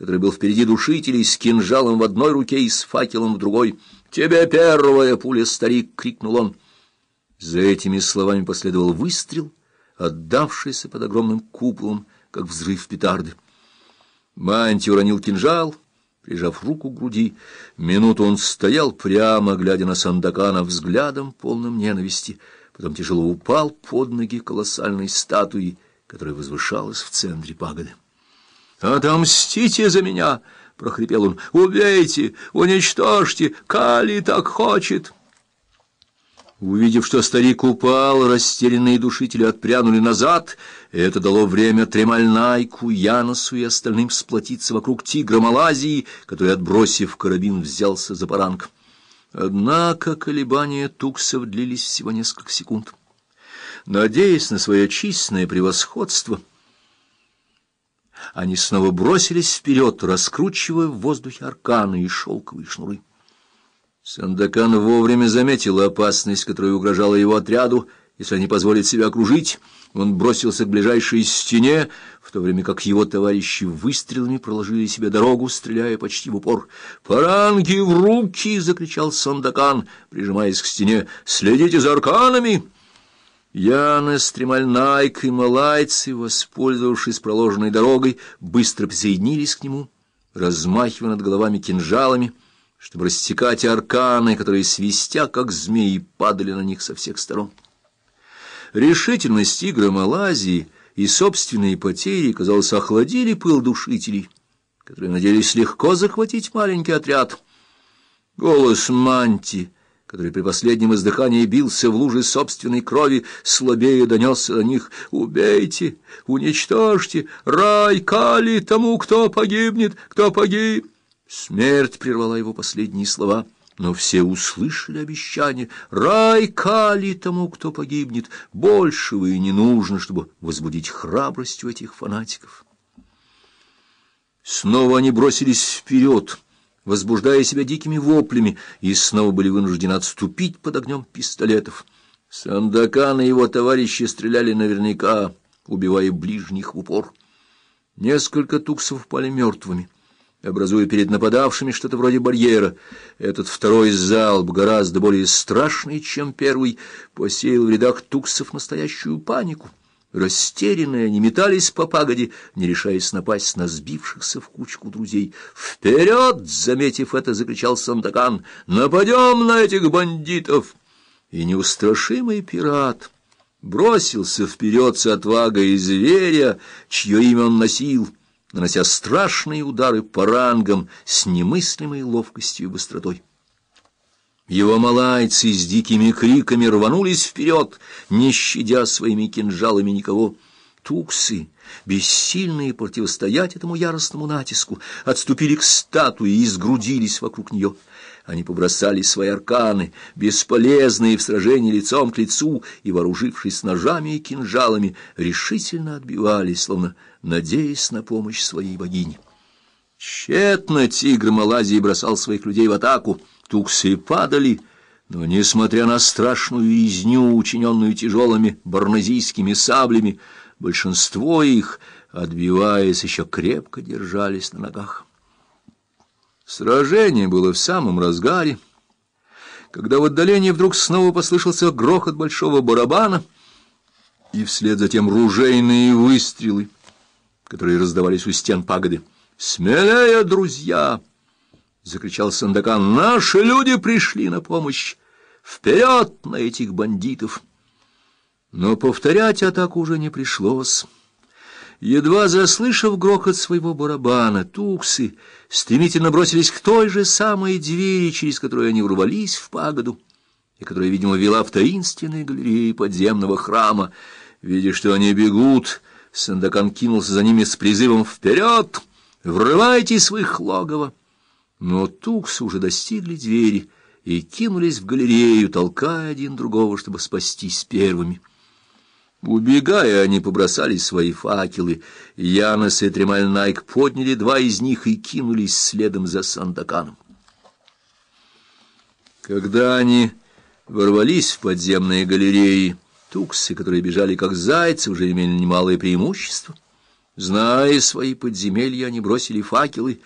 который был впереди душителей, с кинжалом в одной руке и с факелом в другой. «Тебе первая пуля, старик!» — крикнул он. За этими словами последовал выстрел, отдавшийся под огромным куполом, как взрыв петарды. Манти уронил кинжал, прижав руку к груди. Минуту он стоял прямо, глядя на Сандакана взглядом, полным ненависти, потом тяжело упал под ноги колоссальной статуи, которая возвышалась в центре пагоды. «Отомстите за меня!» — прохрипел он. «Убейте! Уничтожьте! Кали так хочет!» Увидев, что старик упал, растерянные душители отпрянули назад, это дало время Тремальнайку, Яносу и остальным сплотиться вокруг тигра Малазии, который, отбросив карабин, взялся за паранг. Однако колебания туксов длились всего несколько секунд. Надеясь на свое численное превосходство, они снова бросились вперед, раскручивая в воздухе арканы и шелковые шнуры. Сандакан вовремя заметил опасность, которая угрожала его отряду, если они позволят себя окружить. Он бросился к ближайшей стене, в то время как его товарищи выстрелами проложили себе дорогу, стреляя почти в упор. «Паранги в руки!» — закричал Сандакан, прижимаясь к стене. «Следите за арканами!» Янес, Тремальнайк и Малайцы, воспользовавшись проложенной дорогой, быстро присоединились к нему, размахивая над головами кинжалами, чтобы растекать арканы, которые, свистя, как змеи, падали на них со всех сторон. Решительность тигра Малайзии и собственные потери, казалось, охладили пыл душителей, которые надеялись легко захватить маленький отряд. Голос Манти — который при последнем издыхании бился в луже собственной крови, слабее донесся до них «Убейте! Уничтожьте! Рай кали тому, кто погибнет! Кто погиб!» Смерть прервала его последние слова, но все услышали обещание «Рай кали тому, кто погибнет! Большего и не нужно, чтобы возбудить храбрость у этих фанатиков!» Снова они бросились вперед — возбуждая себя дикими воплями, и снова были вынуждены отступить под огнем пистолетов. Сандакан и его товарищи стреляли наверняка, убивая ближних в упор. Несколько туксов упали мертвыми, образуя перед нападавшими что-то вроде барьера. Этот второй залп, гораздо более страшный, чем первый, посеял в рядах туксов настоящую панику. Растерянные они метались по пагоде, не решаясь напасть на сбившихся в кучку друзей. «Вперед!» — заметив это, закричал Сандакан. «Нападем на этих бандитов!» И неустрашимый пират бросился вперед с отвагой зверя, чье имя он носил, нанося страшные удары по рангам с немыслимой ловкостью и быстротой. Его малайцы с дикими криками рванулись вперед, не щадя своими кинжалами никого. Туксы, бессильные противостоять этому яростному натиску, отступили к статуе и сгрудились вокруг нее. Они побросали свои арканы, бесполезные в сражении лицом к лицу, и, вооружившись ножами и кинжалами, решительно отбивались, словно надеясь на помощь своей богини. Тщетно тигр Малайзии бросал своих людей в атаку, Туксы падали, но, несмотря на страшную резню, учиненную тяжелыми барназийскими саблями, большинство их, отбиваясь, еще крепко держались на ногах. Сражение было в самом разгаре, когда в отдалении вдруг снова послышался грохот большого барабана, и вслед за тем ружейные выстрелы, которые раздавались у стен пагоды. «Смелее, друзья!» — закричал Сандакан. — Наши люди пришли на помощь! Вперед на этих бандитов! Но повторять атаку уже не пришлось. Едва заслышав грохот своего барабана, туксы стремительно бросились к той же самой двери, через которую они ворвались в пагоду, и которая, видимо, вела в таинственные галереи подземного храма. Видя, что они бегут, Сандакан кинулся за ними с призывом «Вперед! Врывайтесь в их логово!» Но туксы уже достигли двери и кинулись в галерею, толкая один другого, чтобы спастись первыми. Убегая, они побросали свои факелы. Янос и Тремальнайк подняли два из них и кинулись следом за Сандаканом. Когда они ворвались в подземные галереи, туксы, которые бежали как зайцы, уже имели немалое преимущество. Зная свои подземелья, они бросили факелы